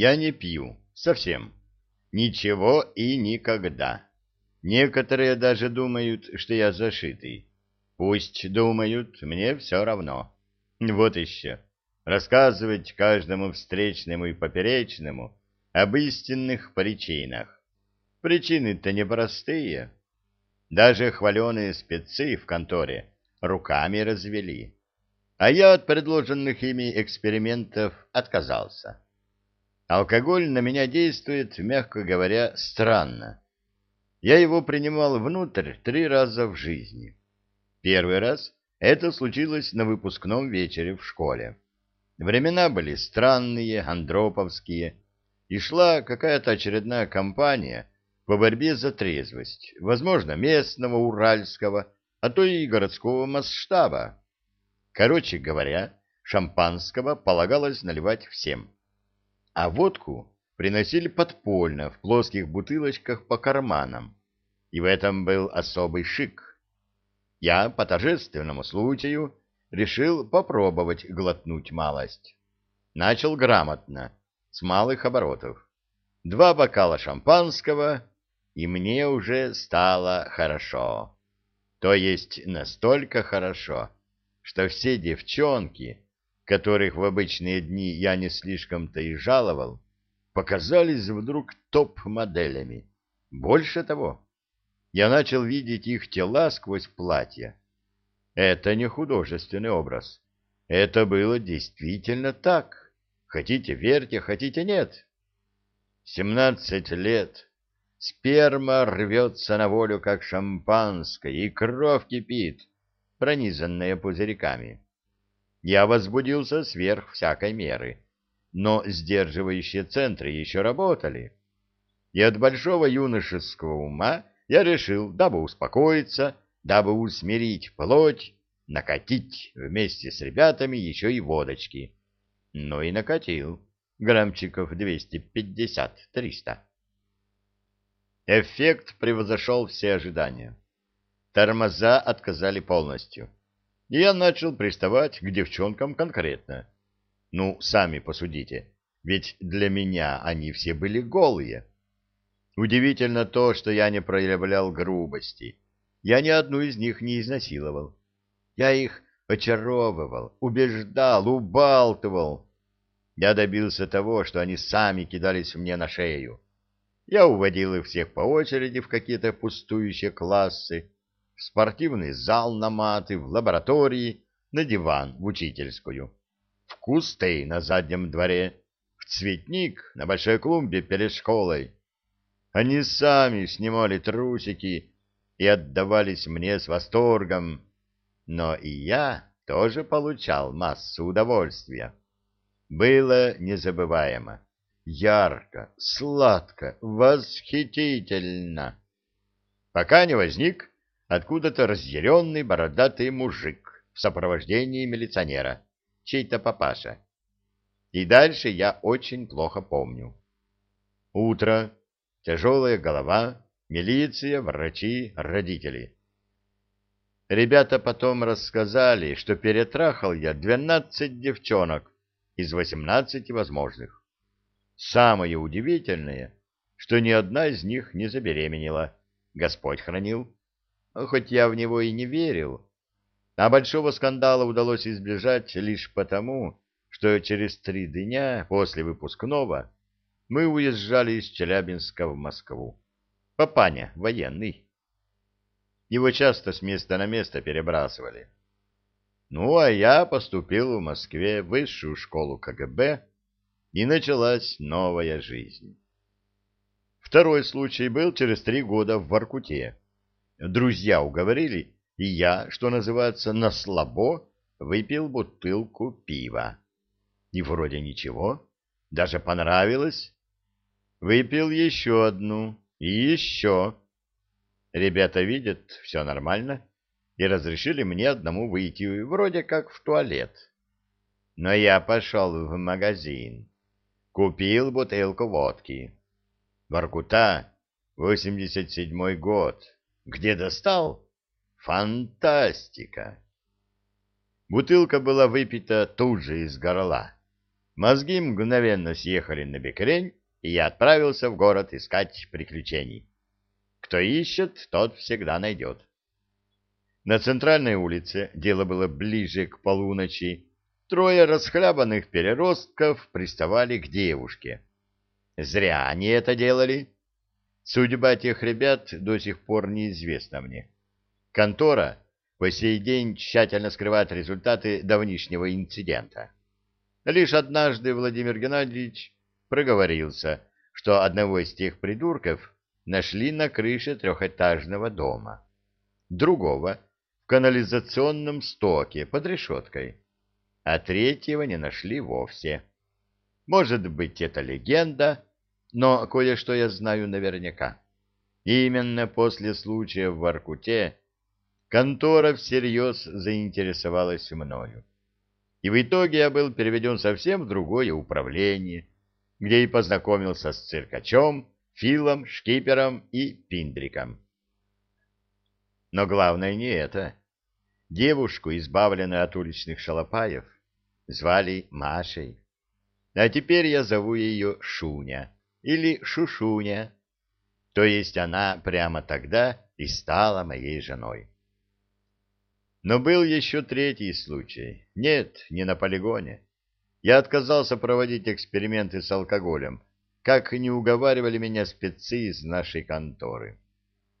Я не пью. Совсем. Ничего и никогда. Некоторые даже думают, что я зашитый. Пусть думают, мне все равно. Вот еще. Рассказывать каждому встречному и поперечному об истинных причинах. Причины-то непростые. Даже хваленые спецы в конторе руками развели. А я от предложенных ими экспериментов отказался. Алкоголь на меня действует, мягко говоря, странно. Я его принимал внутрь три раза в жизни. Первый раз это случилось на выпускном вечере в школе. Времена были странные, андроповские, и шла какая-то очередная кампания по борьбе за трезвость, возможно, местного, уральского, а то и городского масштаба. Короче говоря, шампанского полагалось наливать всем. А водку приносили подпольно в плоских бутылочках по карманам, и в этом был особый шик. Я по торжественному случаю решил попробовать глотнуть малость. Начал грамотно, с малых оборотов. Два бокала шампанского, и мне уже стало хорошо. То есть настолько хорошо, что все девчонки, которых в обычные дни я не слишком-то и жаловал, показались вдруг топ-моделями. Больше того, я начал видеть их тела сквозь платья. Это не художественный образ. Это было действительно так. Хотите верьте, хотите нет. Семнадцать лет. Сперма рвется на волю, как шампанское, и кровь кипит, пронизанная пузырьками. Я возбудился сверх всякой меры, но сдерживающие центры еще работали. И от большого юношеского ума я решил, дабы успокоиться, дабы усмирить плоть, накатить вместе с ребятами еще и водочки. Ну и накатил. Граммчиков 250-300. Эффект превзошел все ожидания. Тормоза отказали полностью. И я начал приставать к девчонкам конкретно. Ну, сами посудите, ведь для меня они все были голые. Удивительно то, что я не проявлял грубости. Я ни одну из них не изнасиловал. Я их очаровывал, убеждал, убалтывал. Я добился того, что они сами кидались мне на шею. Я уводил их всех по очереди в какие-то пустующие классы, в спортивный зал на маты, в лаборатории, на диван в учительскую, в кусты на заднем дворе, в цветник на большой клумбе перед школой, они сами снимали трусики и отдавались мне с восторгом, но и я тоже получал массу удовольствия. Было незабываемо, ярко, сладко, восхитительно. Пока не возник откуда-то разъяренный бородатый мужик в сопровождении милиционера, чей-то папаша. И дальше я очень плохо помню. Утро, Тяжелая голова, милиция, врачи, родители. Ребята потом рассказали, что перетрахал я двенадцать девчонок из восемнадцати возможных. Самое удивительное, что ни одна из них не забеременела. Господь хранил. Хоть я в него и не верил. А большого скандала удалось избежать лишь потому, что через три дня после выпускного мы уезжали из Челябинска в Москву. Папаня военный. Его часто с места на место перебрасывали. Ну, а я поступил в Москве в высшую школу КГБ, и началась новая жизнь. Второй случай был через три года в Воркуте. Друзья уговорили, и я, что называется, на слабо выпил бутылку пива. И вроде ничего, даже понравилось. Выпил еще одну и еще. Ребята видят, все нормально, и разрешили мне одному выйти, вроде как в туалет. Но я пошел в магазин, купил бутылку водки. Воркута, 87-й год. Где достал? Фантастика! Бутылка была выпита тут же из горла. Мозги мгновенно съехали на бекрень, и я отправился в город искать приключений. Кто ищет, тот всегда найдет. На центральной улице дело было ближе к полуночи. Трое расхлябанных переростков приставали к девушке. Зря они это делали. Судьба тех ребят до сих пор неизвестна мне. Контора по сей день тщательно скрывает результаты давнишнего инцидента. Лишь однажды Владимир Геннадьевич проговорился, что одного из тех придурков нашли на крыше трехэтажного дома, другого — в канализационном стоке под решеткой, а третьего не нашли вовсе. Может быть, это легенда, но кое-что я знаю наверняка. Именно после случая в Воркуте контора всерьез заинтересовалась мною. И в итоге я был переведен совсем в другое управление, где и познакомился с циркачом, Филом, Шкипером и Пиндриком. Но главное не это. Девушку, избавленную от уличных шалопаев, звали Машей. А теперь я зову ее Шуня или Шушуня. То есть она прямо тогда и стала моей женой. Но был еще третий случай. Нет, не на полигоне. Я отказался проводить эксперименты с алкоголем, как не уговаривали меня спецы из нашей конторы.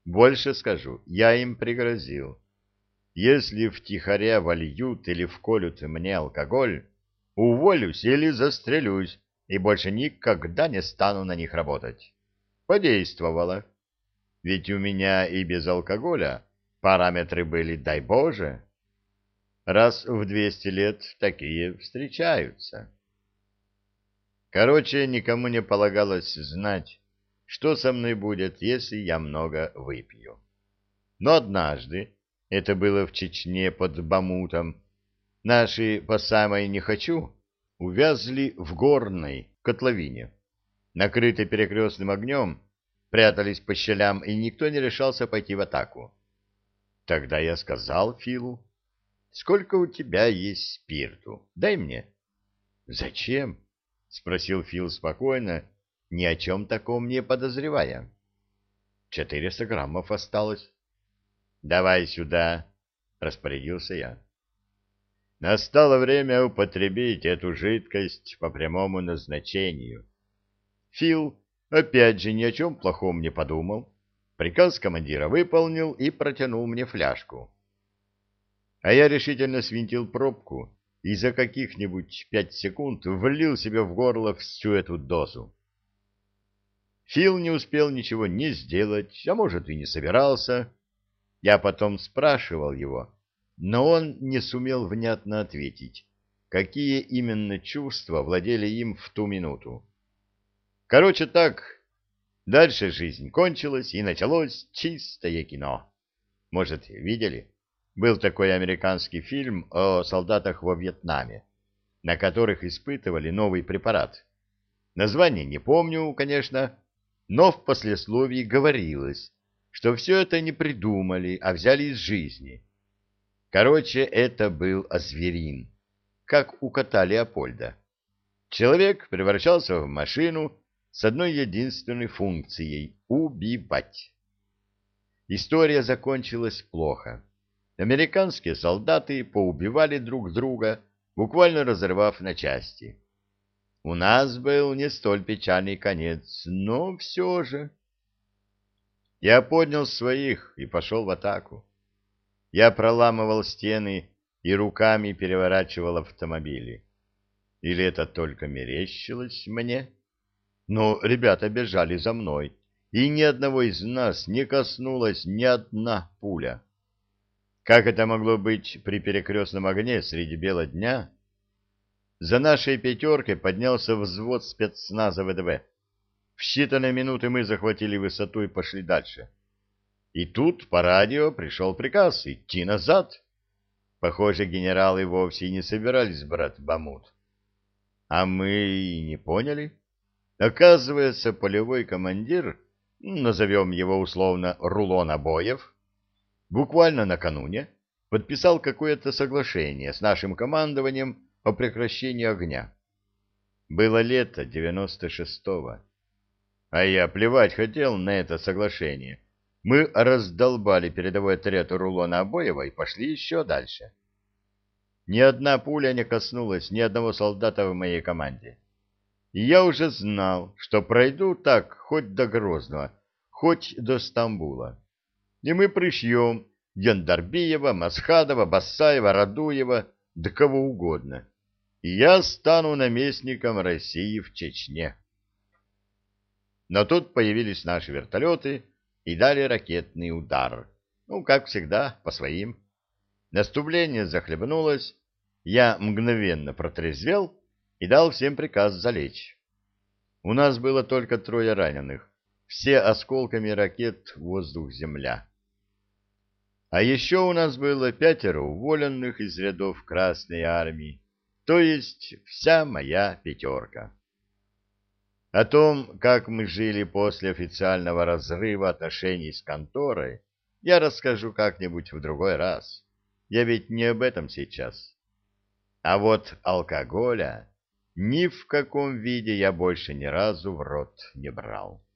Больше скажу, я им пригрозил. Если втихаря вольют или вколют мне алкоголь, уволюсь или застрелюсь, и больше никогда не стану на них работать. Подействовало. Ведь у меня и без алкоголя Параметры были, дай Боже. Раз в двести лет такие встречаются. Короче, никому не полагалось знать, что со мной будет, если я много выпью. Но однажды, это было в Чечне под Бамутом, наши по самой не хочу увязли в горной котловине, накрытой перекрестным огнем, прятались по щелям, и никто не решался пойти в атаку. Тогда я сказал Филу, сколько у тебя есть спирту? Дай мне. Зачем? Спросил Фил спокойно, ни о чем таком не подозревая. Четыреста граммов осталось. Давай сюда, распорядился я. Настало время употребить эту жидкость по прямому назначению. Фил опять же ни о чем плохом не подумал Приказ командира выполнил и протянул мне фляжку. А я решительно свинтил пробку и за каких-нибудь пять секунд влил себе в горло всю эту дозу. Фил не успел ничего не сделать, а может и не собирался. Я потом спрашивал его, но он не сумел внятно ответить, какие именно чувства владели им в ту минуту. Короче так, Дальше жизнь кончилась, и началось чистое кино. Может, видели? Был такой американский фильм о солдатах во Вьетнаме, на которых испытывали новый препарат. Название не помню, конечно, но в послесловии говорилось, что все это не придумали, а взяли из жизни. Короче, это был озверин, как у кота Леопольда. Человек превращался в машину, с одной единственной функцией — убивать. История закончилась плохо. Американские солдаты поубивали друг друга, буквально разрывав на части. У нас был не столь печальный конец, но все же... Я поднял своих и пошел в атаку. Я проламывал стены и руками переворачивал автомобили. Или это только мерещилось мне? но ребята бежали за мной, и ни одного из нас не коснулась ни одна пуля. Как это могло быть при перекрестном огне среди бела дня? За нашей пятеркой поднялся взвод спецназа ВДВ. В считанные минуты мы захватили высоту и пошли дальше. И тут по радио пришел приказ идти назад. Похоже, генералы вовсе не собирались брать Бамут. А мы и не поняли. Оказывается, полевой командир, назовем его условно Рулон Обоев, буквально накануне подписал какое-то соглашение с нашим командованием о прекращении огня. Было лето девяносто шестого. А я плевать хотел на это соглашение. Мы раздолбали передовой отряд рулона Обоева и пошли еще дальше. Ни одна пуля не коснулась ни одного солдата в моей команде. И я уже знал, что пройду так хоть до Грозного, хоть до Стамбула. И мы пришьем Яндарбиева, Масхадова, Басаева, Радуева, да кого угодно. И я стану наместником России в Чечне. Но тут появились наши вертолеты и дали ракетный удар. Ну, как всегда, по своим. Наступление захлебнулось, я мгновенно протрезвел и дал всем приказ залечь. У нас было только трое раненых, все осколками ракет воздух-земля. А еще у нас было пятеро уволенных из рядов Красной Армии, то есть вся моя пятерка. О том, как мы жили после официального разрыва отношений с конторой, я расскажу как-нибудь в другой раз. Я ведь не об этом сейчас. А вот алкоголя ни в каком виде я больше ни разу в рот не брал.